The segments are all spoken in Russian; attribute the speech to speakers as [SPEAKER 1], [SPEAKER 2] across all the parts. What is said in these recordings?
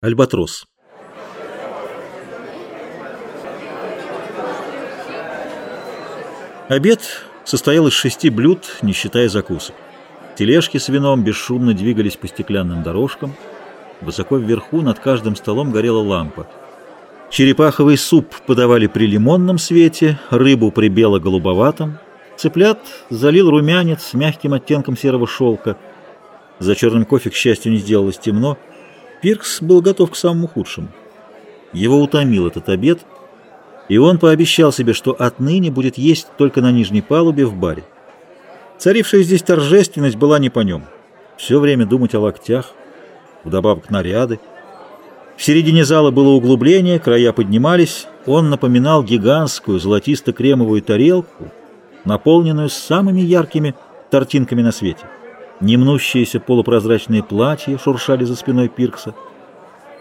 [SPEAKER 1] Альбатрос. Обед состоял из шести блюд, не считая закусок. Тележки с вином бесшумно двигались по стеклянным дорожкам. Высоко вверху над каждым столом горела лампа. Черепаховый суп подавали при лимонном свете, рыбу при бело-голубоватом. Цыплят залил румянец с мягким оттенком серого шелка. За черным кофе, к счастью, не сделалось темно. Пиркс был готов к самому худшему. Его утомил этот обед, и он пообещал себе, что отныне будет есть только на нижней палубе в баре. Царившая здесь торжественность была не по нем. Все время думать о локтях, вдобавок наряды. В середине зала было углубление, края поднимались. Он напоминал гигантскую золотисто-кремовую тарелку, наполненную самыми яркими тортинками на свете. Немнущиеся полупрозрачные платья шуршали за спиной Пиркса.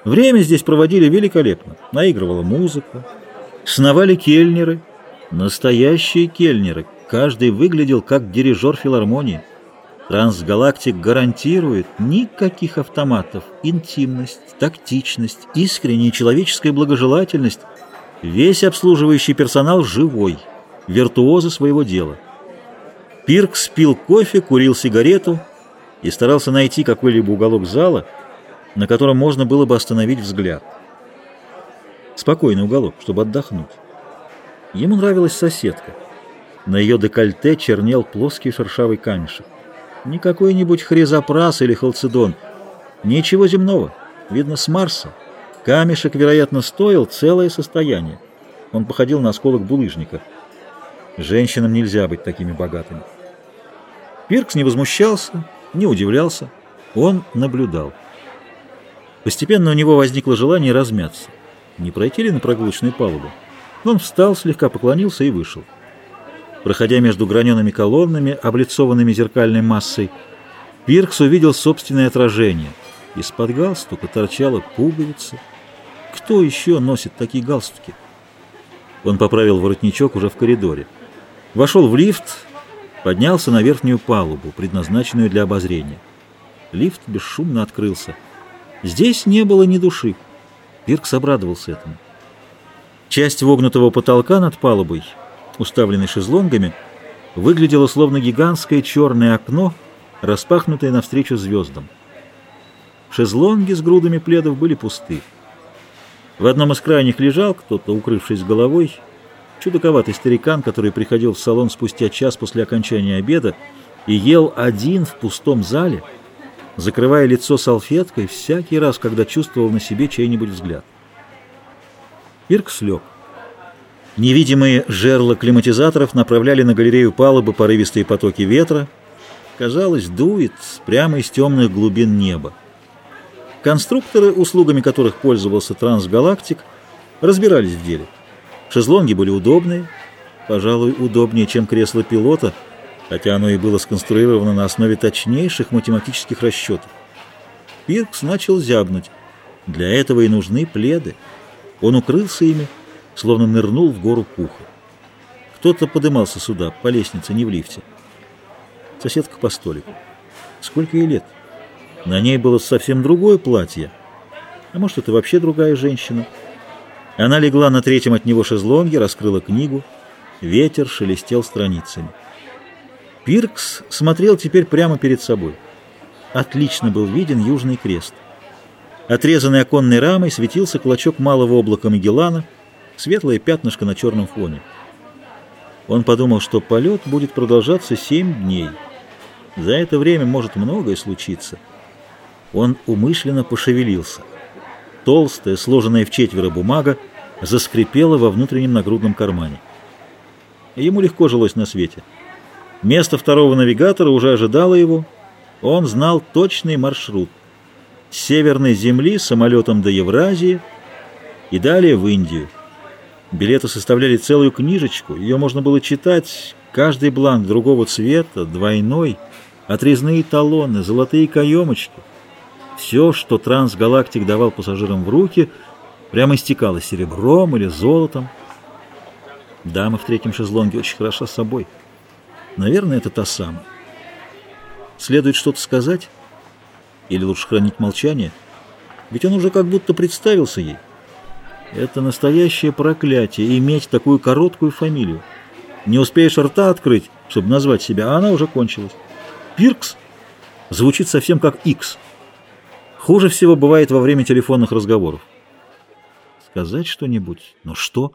[SPEAKER 1] Время здесь проводили великолепно. Наигрывала музыка, сновали кельнеры, настоящие кельнеры. Каждый выглядел как дирижер филармонии. Трансгалактик гарантирует никаких автоматов, интимность, тактичность, искренняя человеческая благожелательность. Весь обслуживающий персонал живой, виртуозы своего дела. Пиркс пил кофе, курил сигарету и старался найти какой-либо уголок зала, на котором можно было бы остановить взгляд. Спокойный уголок, чтобы отдохнуть. Ему нравилась соседка. На ее декольте чернел плоский шершавый камешек. Не какой-нибудь хризопрас или халцедон. Ничего земного. Видно, с Марса. Камешек, вероятно, стоил целое состояние. Он походил на осколок булыжника. Женщинам нельзя быть такими богатыми. Пиркс не возмущался, не удивлялся. Он наблюдал. Постепенно у него возникло желание размяться. Не пройти ли на прогулочную палубу? Он встал, слегка поклонился и вышел. Проходя между гранеными колоннами, облицованными зеркальной массой, Пиркс увидел собственное отражение. Из-под галстука торчала пуговица. Кто еще носит такие галстуки? Он поправил воротничок уже в коридоре. Вошел в лифт, поднялся на верхнюю палубу, предназначенную для обозрения. Лифт бесшумно открылся. Здесь не было ни души. Пиркс обрадовался этому. Часть вогнутого потолка над палубой, уставленной шезлонгами, выглядела словно гигантское черное окно, распахнутое навстречу звездам. Шезлонги с грудами пледов были пусты. В одном из крайних лежал кто-то, укрывшись головой, Чудаковатый старикан, который приходил в салон спустя час после окончания обеда и ел один в пустом зале, закрывая лицо салфеткой всякий раз, когда чувствовал на себе чей-нибудь взгляд. Ирк слег. Невидимые жерла климатизаторов направляли на галерею палубы порывистые потоки ветра. Казалось, дует прямо из темных глубин неба. Конструкторы, услугами которых пользовался Трансгалактик, разбирались в деле. Шезлонги были удобные, пожалуй, удобнее, чем кресло пилота, хотя оно и было сконструировано на основе точнейших математических расчетов. Пиркс начал зябнуть. Для этого и нужны пледы. Он укрылся ими, словно нырнул в гору пуха. Кто-то подымался сюда, по лестнице, не в лифте. Соседка по столику. Сколько ей лет? На ней было совсем другое платье. А может, это вообще другая женщина? Она легла на третьем от него шезлонге, раскрыла книгу. Ветер шелестел страницами. Пиркс смотрел теперь прямо перед собой. Отлично был виден Южный крест. Отрезанный оконной рамой светился клочок малого облака Магеллана, светлое пятнышко на черном фоне. Он подумал, что полет будет продолжаться семь дней. За это время может многое случиться. Он умышленно пошевелился. Толстая, сложенная в четверо бумага, заскрипела во внутреннем нагрудном кармане. Ему легко жилось на свете. Место второго навигатора уже ожидало его. Он знал точный маршрут. С северной земли самолетом до Евразии и далее в Индию. Билеты составляли целую книжечку, ее можно было читать, каждый бланк другого цвета, двойной, отрезные талоны, золотые каемочки — все, что трансгалактик давал пассажирам в руки, прямо истекало серебром или золотом. Дама в третьем шезлонге очень хороша собой. Наверное, это та самая. Следует что-то сказать? Или лучше хранить молчание? Ведь он уже как будто представился ей. Это настоящее проклятие — иметь такую короткую фамилию. Не успеешь рта открыть, чтобы назвать себя, а она уже кончилась. Пиркс звучит совсем как «Икс». Хуже всего бывает во время телефонных разговоров. Сказать что-нибудь? Но что?